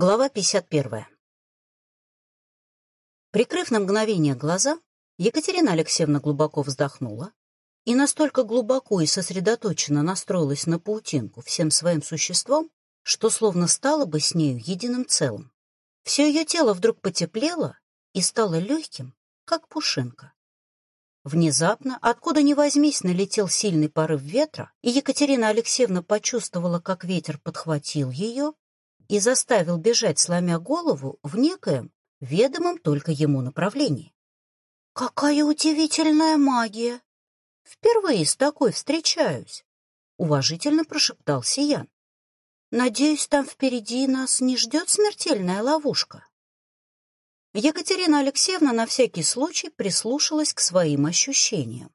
Глава 51. Прикрыв на мгновение глаза, Екатерина Алексеевна глубоко вздохнула и настолько глубоко и сосредоточенно настроилась на паутинку всем своим существом, что словно стало бы с нею единым целым. Все ее тело вдруг потеплело и стало легким, как пушинка. Внезапно, откуда ни возьмись, налетел сильный порыв ветра, и Екатерина Алексеевна почувствовала, как ветер подхватил ее и заставил бежать, сломя голову, в некоем, ведомом только ему направлении. «Какая удивительная магия! Впервые с такой встречаюсь!» — уважительно прошептал Сиян. «Надеюсь, там впереди нас не ждет смертельная ловушка». Екатерина Алексеевна на всякий случай прислушалась к своим ощущениям.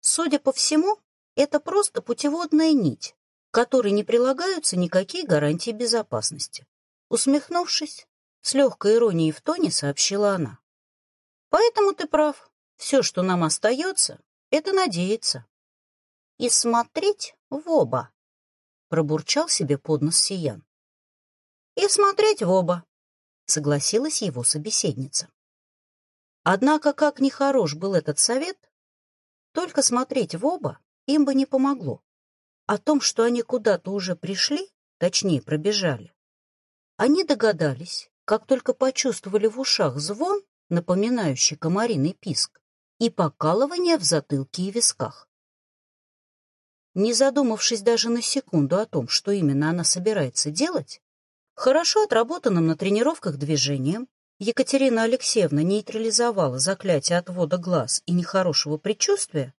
Судя по всему, это просто путеводная нить, которой не прилагаются никакие гарантии безопасности. Усмехнувшись, с легкой иронией в тоне сообщила она. Поэтому ты прав. Все, что нам остается, это надеяться. И смотреть в оба, пробурчал себе под нос Сиян. И смотреть в оба, согласилась его собеседница. Однако, как нехорош был этот совет, только смотреть в оба им бы не помогло. О том, что они куда-то уже пришли, точнее, пробежали, они догадались, как только почувствовали в ушах звон, напоминающий комариный писк, и покалывание в затылке и висках. Не задумавшись даже на секунду о том, что именно она собирается делать, хорошо отработанным на тренировках движением Екатерина Алексеевна нейтрализовала заклятие отвода глаз и нехорошего предчувствия,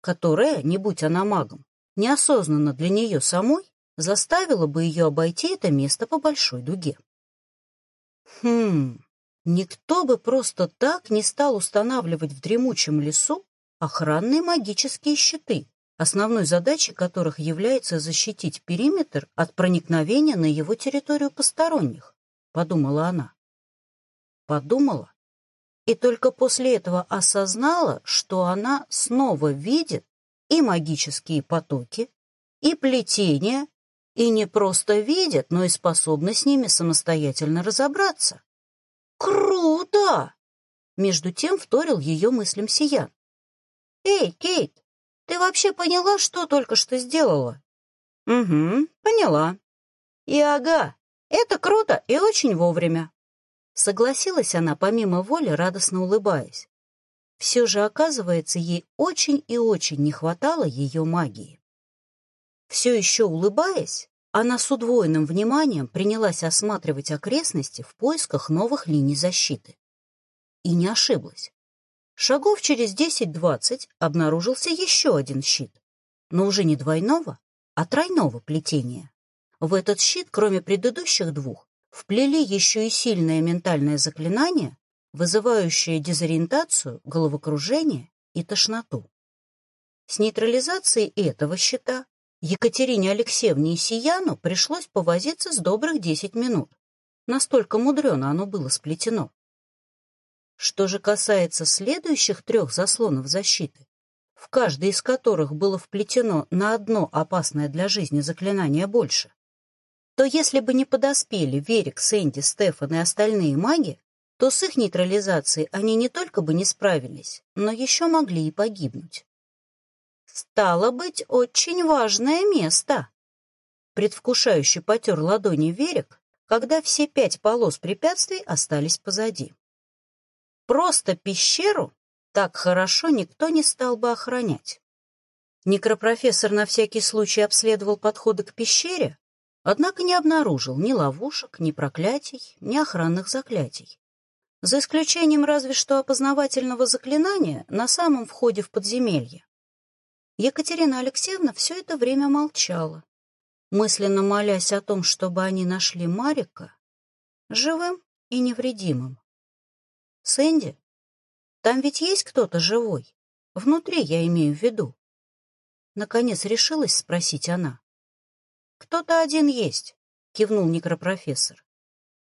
которое, не будь она магом, неосознанно для нее самой заставило бы ее обойти это место по большой дуге. Хм, никто бы просто так не стал устанавливать в дремучем лесу охранные магические щиты, основной задачей которых является защитить периметр от проникновения на его территорию посторонних, подумала она. Подумала и только после этого осознала, что она снова видит и магические потоки, и плетения, и не просто видят, но и способны с ними самостоятельно разобраться. «Круто!» Между тем вторил ее мыслям Сиян. «Эй, Кейт, ты вообще поняла, что только что сделала?» «Угу, поняла». «И ага, это круто и очень вовремя». Согласилась она помимо воли, радостно улыбаясь. Все же, оказывается, ей очень и очень не хватало ее магии. Все еще улыбаясь, она с удвоенным вниманием принялась осматривать окрестности в поисках новых линий защиты. И не ошиблась. Шагов через 10-20 обнаружился еще один щит, но уже не двойного, а тройного плетения. В этот щит, кроме предыдущих двух, вплели еще и сильное ментальное заклинание, вызывающее дезориентацию, головокружение и тошноту. С нейтрализацией этого щита Екатерине Алексеевне и Сияну пришлось повозиться с добрых десять минут. Настолько мудрено оно было сплетено. Что же касается следующих трех заслонов защиты, в каждый из которых было вплетено на одно опасное для жизни заклинание больше, то если бы не подоспели Верик, Сэнди, Стефан и остальные маги, то с их нейтрализацией они не только бы не справились, но еще могли и погибнуть. Стало быть, очень важное место. Предвкушающе потер ладони Верик, когда все пять полос препятствий остались позади. Просто пещеру так хорошо никто не стал бы охранять. Некропрофессор на всякий случай обследовал подходы к пещере, однако не обнаружил ни ловушек, ни проклятий, ни охранных заклятий. За исключением разве что опознавательного заклинания на самом входе в подземелье. Екатерина Алексеевна все это время молчала, мысленно молясь о том, чтобы они нашли Марика живым и невредимым. «Сэнди, там ведь есть кто-то живой? Внутри, я имею в виду». Наконец решилась спросить она. «Кто-то один есть», — кивнул некропрофессор.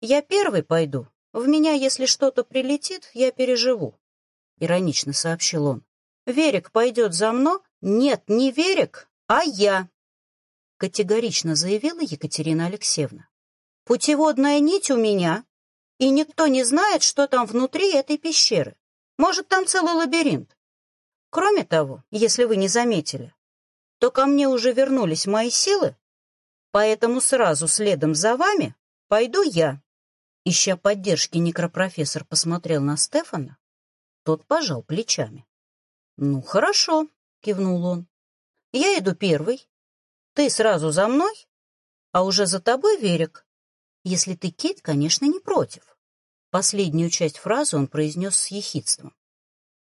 «Я первый пойду, в меня, если что-то прилетит, я переживу, — иронично сообщил он. Верик пойдет за мной? Нет, не Верик, а я, — категорично заявила Екатерина Алексеевна. Путеводная нить у меня, и никто не знает, что там внутри этой пещеры. Может, там целый лабиринт. Кроме того, если вы не заметили, то ко мне уже вернулись мои силы, поэтому сразу следом за вами пойду я. Ища поддержки, некропрофессор посмотрел на Стефана. Тот пожал плечами. «Ну, хорошо», — кивнул он. «Я иду первый. Ты сразу за мной, а уже за тобой Верик. Если ты, Кейт, конечно, не против». Последнюю часть фразы он произнес с ехидством.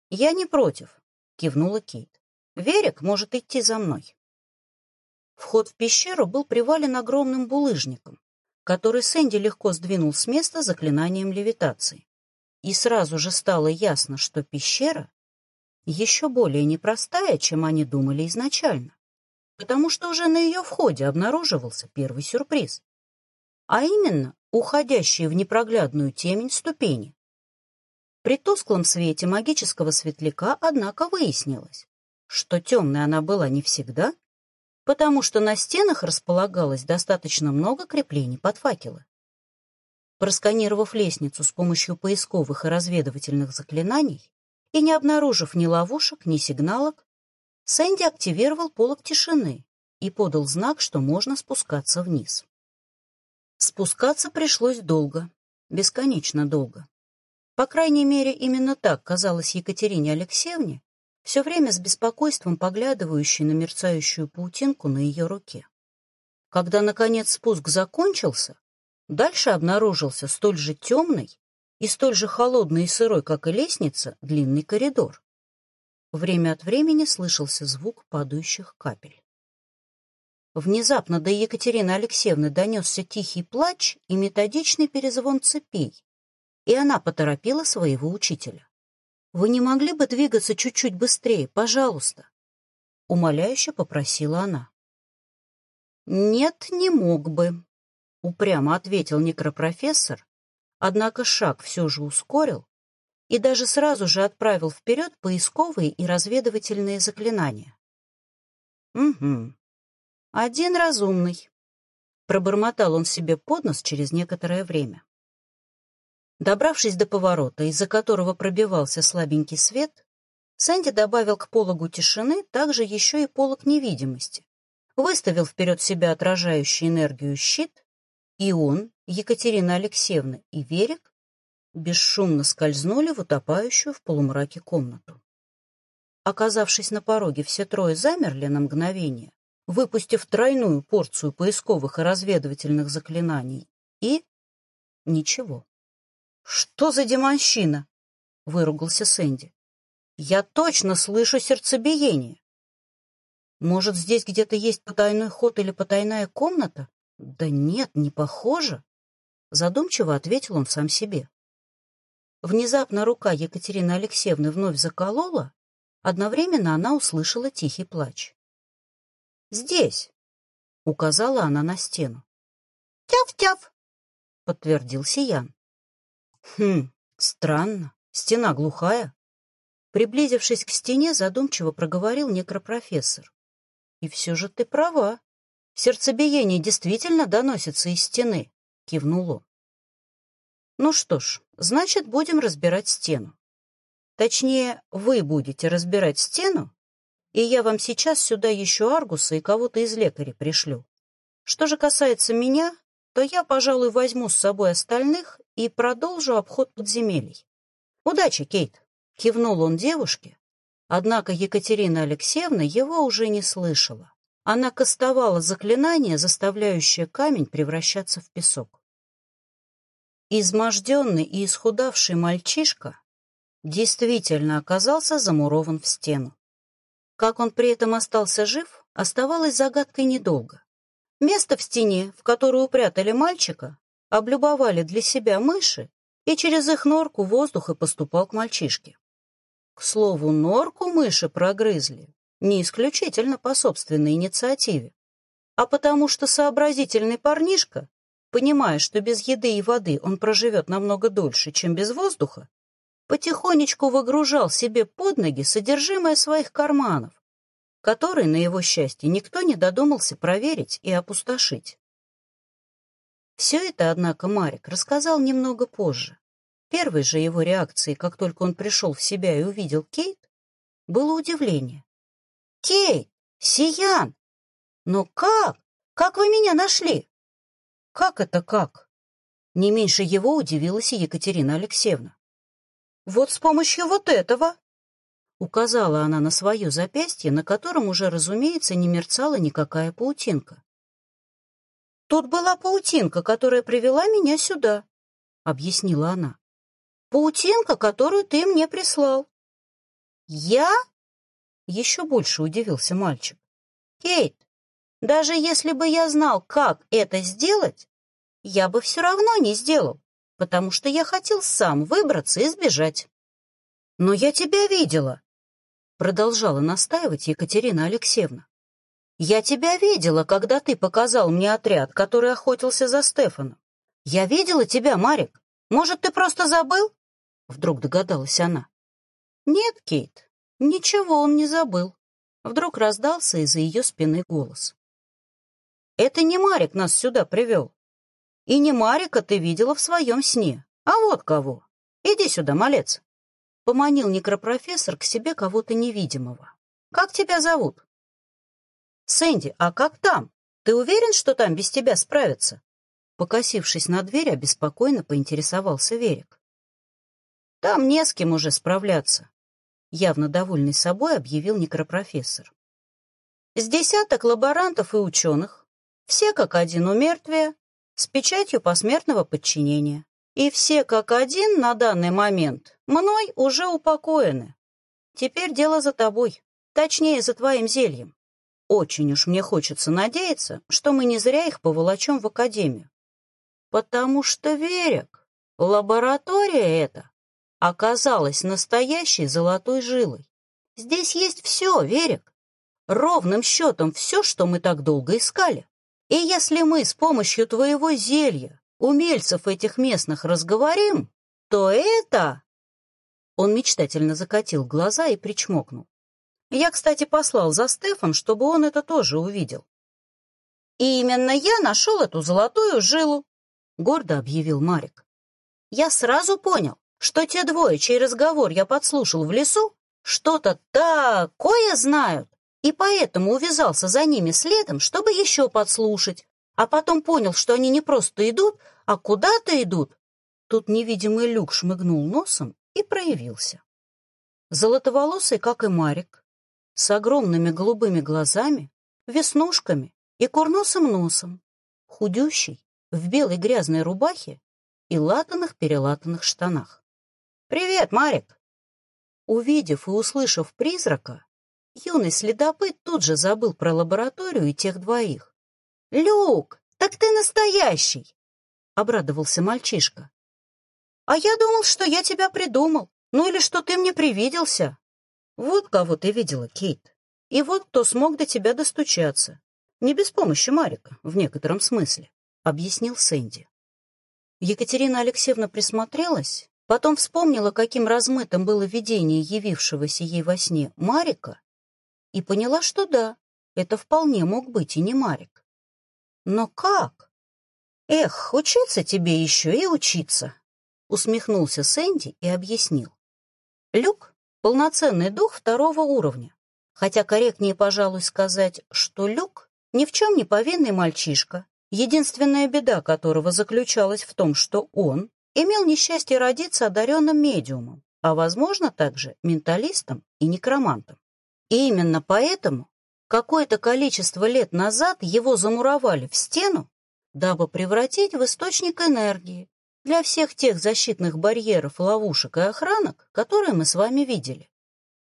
«Я не против», — кивнула Кейт. «Верик может идти за мной». Вход в пещеру был привален огромным булыжником, который Сэнди легко сдвинул с места заклинанием левитации. И сразу же стало ясно, что пещера еще более непростая, чем они думали изначально, потому что уже на ее входе обнаруживался первый сюрприз, а именно уходящие в непроглядную темень ступени. При тусклом свете магического светляка, однако, выяснилось, что темной она была не всегда, потому что на стенах располагалось достаточно много креплений под факелы. Просканировав лестницу с помощью поисковых и разведывательных заклинаний и не обнаружив ни ловушек, ни сигналок, Сэнди активировал полог тишины и подал знак, что можно спускаться вниз. Спускаться пришлось долго, бесконечно долго. По крайней мере, именно так казалось Екатерине Алексеевне, все время с беспокойством поглядывающей на мерцающую паутинку на ее руке. Когда, наконец, спуск закончился, дальше обнаружился столь же темный и столь же холодный и сырой, как и лестница, длинный коридор. Время от времени слышался звук падающих капель. Внезапно до Екатерины Алексеевны донесся тихий плач и методичный перезвон цепей, и она поторопила своего учителя. «Вы не могли бы двигаться чуть-чуть быстрее, пожалуйста?» — умоляюще попросила она. «Нет, не мог бы», — упрямо ответил некропрофессор, однако шаг все же ускорил и даже сразу же отправил вперед поисковые и разведывательные заклинания. «Угу. Один разумный», — пробормотал он себе под нос через некоторое время. Добравшись до поворота, из-за которого пробивался слабенький свет, Сэнди добавил к пологу тишины также еще и полог невидимости, выставил вперед себя отражающий энергию щит, и он, Екатерина Алексеевна и Верик бесшумно скользнули в утопающую в полумраке комнату. Оказавшись на пороге, все трое замерли на мгновение, выпустив тройную порцию поисковых и разведывательных заклинаний, и... ничего. «Что за демонщина?» — выругался Сэнди. «Я точно слышу сердцебиение. Может, здесь где-то есть потайной ход или потайная комната? Да нет, не похоже». Задумчиво ответил он сам себе. Внезапно рука Екатерины Алексеевны вновь заколола, одновременно она услышала тихий плач. «Здесь!» — указала она на стену. «Тяв-тяв!» — подтвердил Сиян. Хм, странно. Стена глухая. Приблизившись к стене, задумчиво проговорил некропрофессор. И все же ты права. Сердцебиение действительно доносится из стены, кивнул он. Ну что ж, значит, будем разбирать стену. Точнее, вы будете разбирать стену, и я вам сейчас сюда еще Аргуса и кого-то из лекарей пришлю. Что же касается меня, то я, пожалуй, возьму с собой остальных и продолжу обход подземелий. Удачи, Кейт! Кивнул он девушке, однако Екатерина Алексеевна его уже не слышала. Она кастовала заклинание, заставляющее камень превращаться в песок. Изможденный и исхудавший мальчишка действительно оказался замурован в стену. Как он при этом остался жив, оставалось загадкой недолго. Место в стене, в которое упрятали мальчика, облюбовали для себя мыши, и через их норку воздух и поступал к мальчишке. К слову, норку мыши прогрызли не исключительно по собственной инициативе, а потому что сообразительный парнишка, понимая, что без еды и воды он проживет намного дольше, чем без воздуха, потихонечку выгружал себе под ноги содержимое своих карманов, которые, на его счастье, никто не додумался проверить и опустошить. Все это, однако, Марик рассказал немного позже. Первой же его реакцией, как только он пришел в себя и увидел Кейт, было удивление. «Кейт! Сиян! Но как? Как вы меня нашли?» «Как это как?» Не меньше его удивилась и Екатерина Алексеевна. «Вот с помощью вот этого!» Указала она на свое запястье, на котором уже, разумеется, не мерцала никакая паутинка. «Тут была паутинка, которая привела меня сюда», — объяснила она. «Паутинка, которую ты мне прислал». «Я?» — еще больше удивился мальчик. «Кейт, даже если бы я знал, как это сделать, я бы все равно не сделал, потому что я хотел сам выбраться и сбежать. Но я тебя видела, продолжала настаивать Екатерина Алексеевна. Я тебя видела, когда ты показал мне отряд, который охотился за Стефаном. Я видела тебя, Марик. Может, ты просто забыл? Вдруг догадалась она. Нет, Кейт, ничего он не забыл. Вдруг раздался из-за ее спины голос. Это не Марик нас сюда привел. И не Марика ты видела в своем сне, а вот кого. Иди сюда, малец. Поманил некропрофессор к себе кого-то невидимого. Как тебя зовут? Сэнди, а как там? Ты уверен, что там без тебя справятся? Покосившись на дверь, обеспокоенно поинтересовался Верик. Там не с кем уже справляться, явно довольный собой объявил некропрофессор. С десяток лаборантов и ученых, все как один у мертвия, с печатью посмертного подчинения. И все как один на данный момент мной уже упокоены. Теперь дело за тобой, точнее, за твоим зельем. Очень уж мне хочется надеяться, что мы не зря их поволочем в академию. Потому что, Верик, лаборатория эта оказалась настоящей золотой жилой. Здесь есть все, Верик. Ровным счетом все, что мы так долго искали. И если мы с помощью твоего зелья умельцев этих местных разговорим, то это...» Он мечтательно закатил глаза и причмокнул. Я, кстати, послал за Стефом, чтобы он это тоже увидел. И именно я нашел эту золотую жилу, — гордо объявил Марик. Я сразу понял, что те двое, чей разговор я подслушал в лесу, что-то такое знают, и поэтому увязался за ними следом, чтобы еще подслушать, а потом понял, что они не просто идут, а куда-то идут. Тут невидимый люк шмыгнул носом и проявился. Золотоволосый, как и Марик, с огромными голубыми глазами, веснушками и курносым носом, худющий, в белой грязной рубахе и латаных-перелатанных штанах. «Привет, Марик!» Увидев и услышав призрака, Юный следопыт тут же забыл про лабораторию и тех двоих. «Люк, так ты настоящий!» — обрадовался мальчишка. «А я думал, что я тебя придумал, ну или что ты мне привиделся. Вот кого ты видела, Кейт, и вот кто смог до тебя достучаться. Не без помощи Марика, в некотором смысле», — объяснил Сэнди. Екатерина Алексеевна присмотрелась, потом вспомнила, каким размытым было видение явившегося ей во сне Марика, и поняла, что да, это вполне мог быть и не Марик. Но как? Эх, учиться тебе еще и учиться, усмехнулся Сэнди и объяснил. Люк — полноценный дух второго уровня, хотя корректнее, пожалуй, сказать, что Люк — ни в чем не повинный мальчишка, единственная беда которого заключалась в том, что он имел несчастье родиться одаренным медиумом, а, возможно, также менталистом и некромантом. И именно поэтому какое-то количество лет назад его замуровали в стену, дабы превратить в источник энергии для всех тех защитных барьеров, ловушек и охранок, которые мы с вами видели.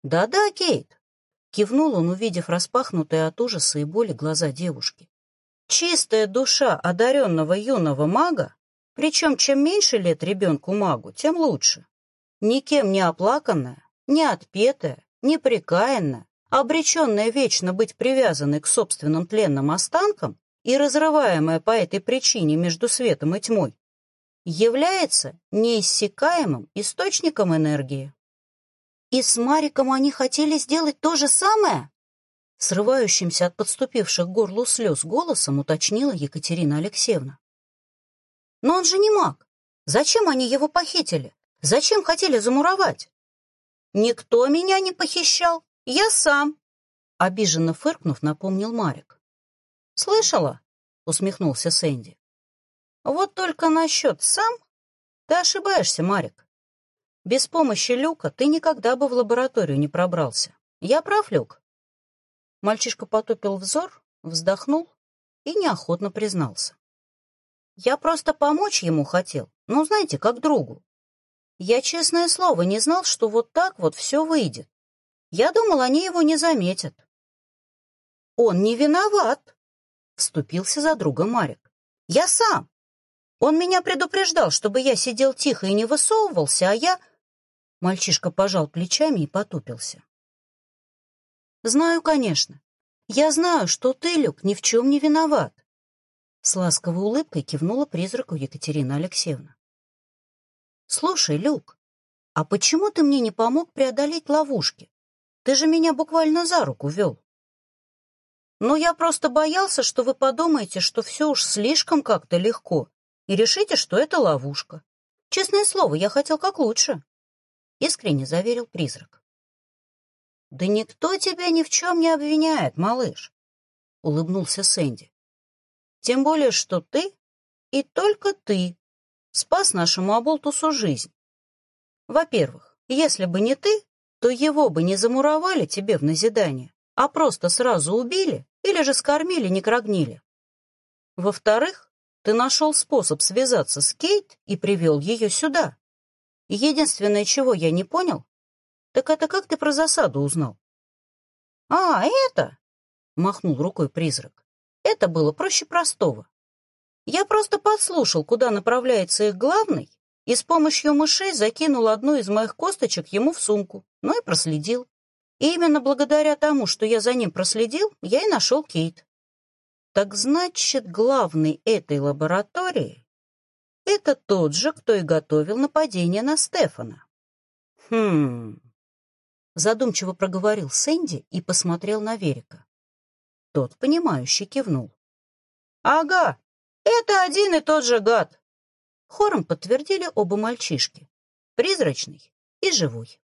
«Да-да, Кейт», — кивнул он, увидев распахнутые от ужаса и боли глаза девушки. «Чистая душа одаренного юного мага, причем чем меньше лет ребенку-магу, тем лучше. Никем не оплаканная, не отпетая, непрекаянная, обреченная вечно быть привязанной к собственным тленным останкам и разрываемая по этой причине между светом и тьмой, является неиссякаемым источником энергии. И с Мариком они хотели сделать то же самое? Срывающимся от подступивших к горлу слез голосом уточнила Екатерина Алексеевна. Но он же не маг. Зачем они его похитили? Зачем хотели замуровать? Никто меня не похищал. Я сам. Обиженно фыркнув, напомнил Марик. Слышала? Усмехнулся Сэнди. Вот только насчет сам ты ошибаешься, Марик. Без помощи Люка ты никогда бы в лабораторию не пробрался. Я прав, Люк? Мальчишка потупил взор, вздохнул и неохотно признался. Я просто помочь ему хотел, ну, знаете, как другу. Я, честное слово, не знал, что вот так вот все выйдет. Я думал, они его не заметят. Он не виноват, вступился за друга Марик. Я сам. Он меня предупреждал, чтобы я сидел тихо и не высовывался, а я... Мальчишка пожал плечами и потупился. Знаю, конечно. Я знаю, что ты, Люк, ни в чем не виноват. С ласковой улыбкой кивнула призраку Екатерина Алексеевна. «Слушай, Люк, а почему ты мне не помог преодолеть ловушки? Ты же меня буквально за руку вел». «Ну, я просто боялся, что вы подумаете, что все уж слишком как-то легко, и решите, что это ловушка. Честное слово, я хотел как лучше», — искренне заверил призрак. «Да никто тебя ни в чем не обвиняет, малыш», — улыбнулся Сэнди. Тем более, что ты и только ты спас нашему оболтусу жизнь. Во-первых, если бы не ты, то его бы не замуровали тебе в назидание, а просто сразу убили или же скормили, не крогнили. Во-вторых, ты нашел способ связаться с Кейт и привел ее сюда. Единственное, чего я не понял, так это как ты про засаду узнал? — А, это? — махнул рукой призрак. Это было проще простого. Я просто подслушал, куда направляется их главный, и с помощью мышей закинул одну из моих косточек ему в сумку, ну и проследил. И именно благодаря тому, что я за ним проследил, я и нашел Кейт. Так значит, главный этой лаборатории — это тот же, кто и готовил нападение на Стефана. Хм... Задумчиво проговорил Сэнди и посмотрел на Верика. Тот, понимающе кивнул. «Ага, это один и тот же гад!» Хором подтвердили оба мальчишки. Призрачный и живой.